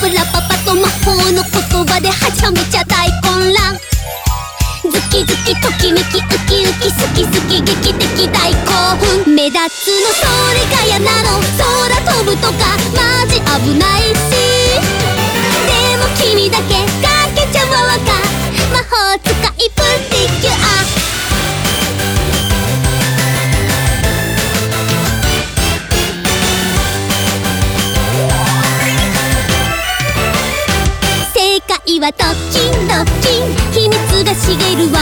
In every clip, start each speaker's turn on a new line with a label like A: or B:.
A: プラパパと魔法の言葉ではちゃめちゃ大混乱。ズキズキときめきウキウキ好き好き劇的大興奮。目立つのそれがやな。はドッキンドッキン秘密が茂るわ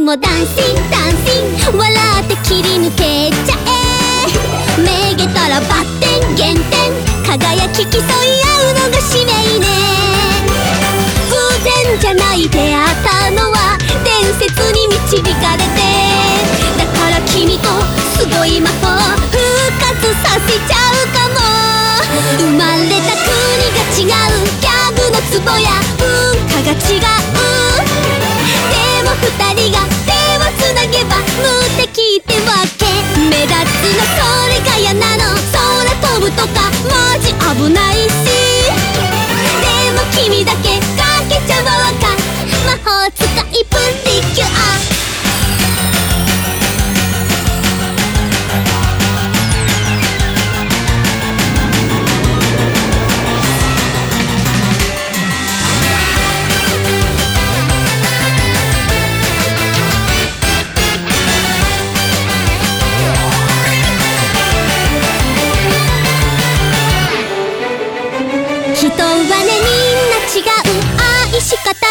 A: ピンチもダンシンダンシン笑って切り抜けちゃえ。めげたらバッテン減点。輝き競い合うのが使命ね。偶然じゃない出会った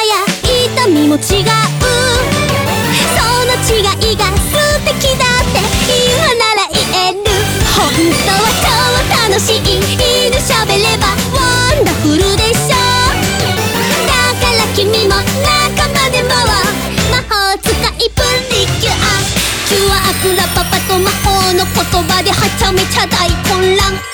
A: や痛みも違うその違いが素敵だって今なら言える。本当は超楽しい。犬喋ればワンダフルでしょ。だから君も仲間でも魔法使いプリキュアキュアップラパパと魔法の言葉ではちゃめちゃ大混乱。